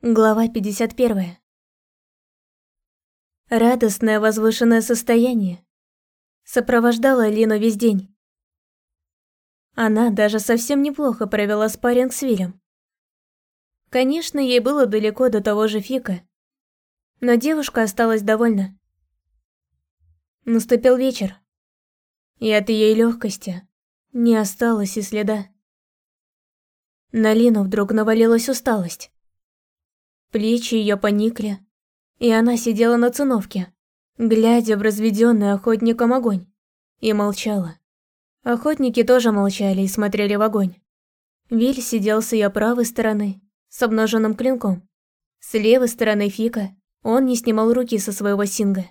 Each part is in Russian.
Глава 51. Радостное возвышенное состояние сопровождало Лину весь день. Она даже совсем неплохо провела спарринг с Вилем. Конечно, ей было далеко до того же Фика, но девушка осталась довольна. Наступил вечер, и от ее легкости не осталось и следа. На Лину вдруг навалилась усталость. Плечи ее поникли, и она сидела на циновке, глядя в разведенный охотником огонь, и молчала. Охотники тоже молчали и смотрели в огонь. Виль сидел с ее правой стороны, с обнаженным клинком. С левой стороны Фика он не снимал руки со своего синга.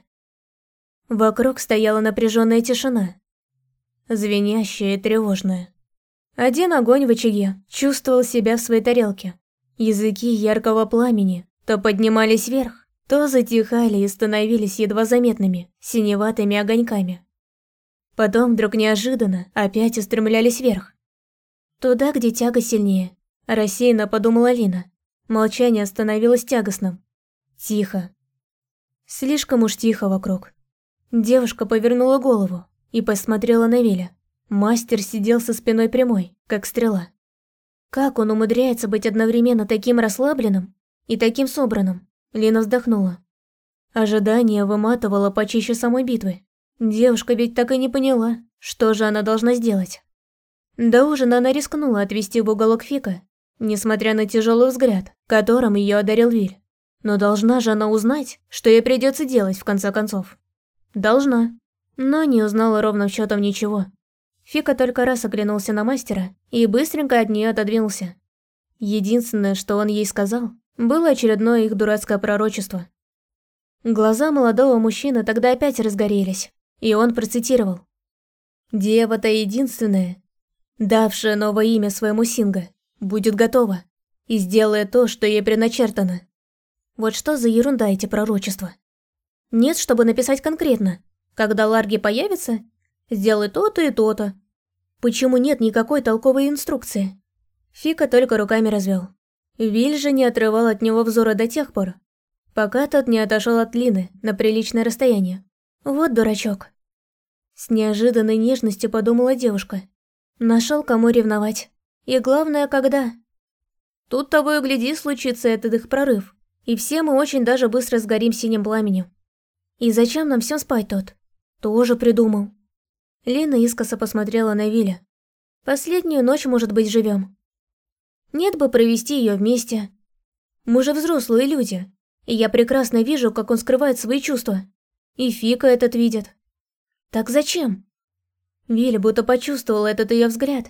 Вокруг стояла напряженная тишина, звенящая и тревожная. Один огонь в очаге чувствовал себя в своей тарелке, Языки яркого пламени то поднимались вверх, то затихали и становились едва заметными, синеватыми огоньками. Потом вдруг неожиданно опять устремлялись вверх. Туда, где тяга сильнее, рассеянно подумала Лина. Молчание становилось тягостным. Тихо. Слишком уж тихо вокруг. Девушка повернула голову и посмотрела на Виля. Мастер сидел со спиной прямой, как стрела. Как он умудряется быть одновременно таким расслабленным и таким собранным? Лина вздохнула. Ожидание выматывало почище самой битвы. Девушка ведь так и не поняла, что же она должна сделать. До ужина она рискнула отвести в уголок Фика, несмотря на тяжелый взгляд, которым ее одарил Виль. Но должна же она узнать, что ей придется делать в конце концов. Должна. Но не узнала ровным счетом ничего. Фика только раз оглянулся на мастера и быстренько от нее отодвинулся. Единственное, что он ей сказал, было очередное их дурацкое пророчество. Глаза молодого мужчины тогда опять разгорелись, и он процитировал. «Дева-то единственная, давшая новое имя своему Синга, будет готова и сделает то, что ей предначертано». Вот что за ерунда эти пророчества? Нет, чтобы написать конкретно. Когда Ларги появится, Сделай то-то и то-то. Почему нет никакой толковой инструкции? Фика только руками развел. Виль же не отрывал от него взора до тех пор, пока тот не отошел от Лины на приличное расстояние. Вот дурачок. С неожиданной нежностью подумала девушка. Нашел кому ревновать. И главное, когда. Тут того и гляди случится этот их прорыв, и все мы очень даже быстро сгорим синим пламенем. И зачем нам всем спать тот? Тоже придумал. Лина искоса посмотрела на Виля. «Последнюю ночь, может быть, живем. Нет бы провести ее вместе. Мы же взрослые люди, и я прекрасно вижу, как он скрывает свои чувства. И Фика этот видит. Так зачем?» Виль будто почувствовал этот ее взгляд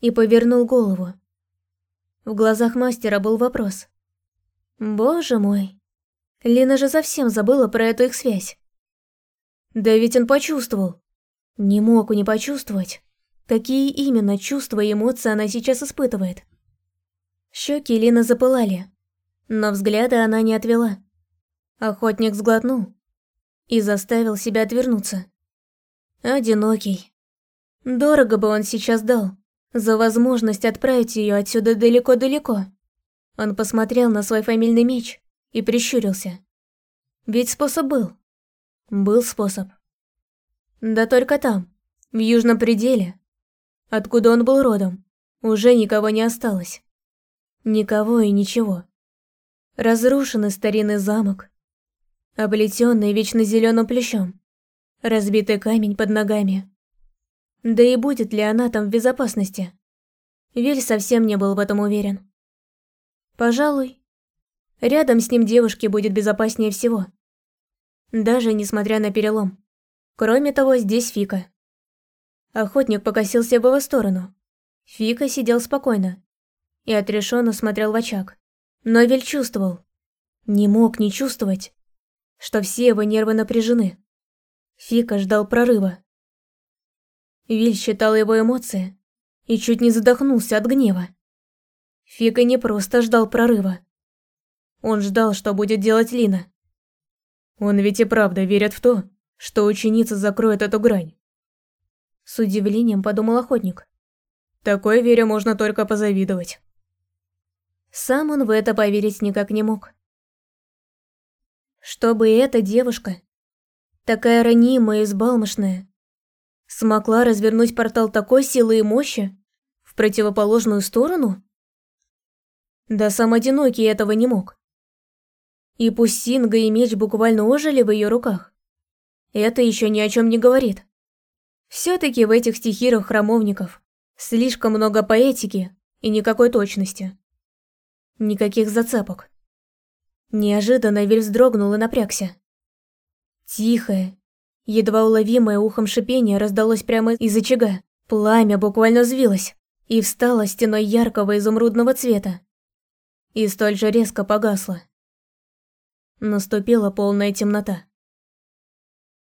и повернул голову. В глазах мастера был вопрос. «Боже мой, Лина же совсем забыла про эту их связь. Да ведь он почувствовал. Не мог не почувствовать, какие именно чувства и эмоции она сейчас испытывает. Щеки Лины запылали, но взгляда она не отвела. Охотник сглотнул и заставил себя отвернуться. Одинокий. Дорого бы он сейчас дал за возможность отправить ее отсюда далеко-далеко. Он посмотрел на свой фамильный меч и прищурился. Ведь способ был. Был способ. Да только там, в южном пределе, откуда он был родом, уже никого не осталось. Никого и ничего. Разрушенный старинный замок, облетенный вечно зеленым плющом, разбитый камень под ногами. Да и будет ли она там в безопасности? Виль совсем не был в этом уверен. Пожалуй, рядом с ним девушке будет безопаснее всего. Даже несмотря на перелом. Кроме того, здесь Фика. Охотник покосился в его сторону. Фика сидел спокойно и отрешенно смотрел в очаг. Но Виль чувствовал, не мог не чувствовать, что все его нервы напряжены. Фика ждал прорыва. Виль считал его эмоции и чуть не задохнулся от гнева. Фика не просто ждал прорыва. Он ждал, что будет делать Лина. Он ведь и правда верит в то, что ученица закроет эту грань. С удивлением подумал охотник. Такой вере можно только позавидовать. Сам он в это поверить никак не мог. Чтобы эта девушка, такая ранимая и сбалмошная, смогла развернуть портал такой силы и мощи в противоположную сторону? Да сам одинокий этого не мог. И пусть Синга и меч буквально ожили в ее руках, это еще ни о чем не говорит. Все-таки в этих стихирах храмовников слишком много поэтики и никакой точности. Никаких зацепок. Неожиданно Виль вздрогнул и напрягся. Тихое, едва уловимое ухом шипение раздалось прямо из очага. Пламя буквально взвилось и встало стеной яркого изумрудного цвета. И столь же резко погасло. Наступила полная темнота.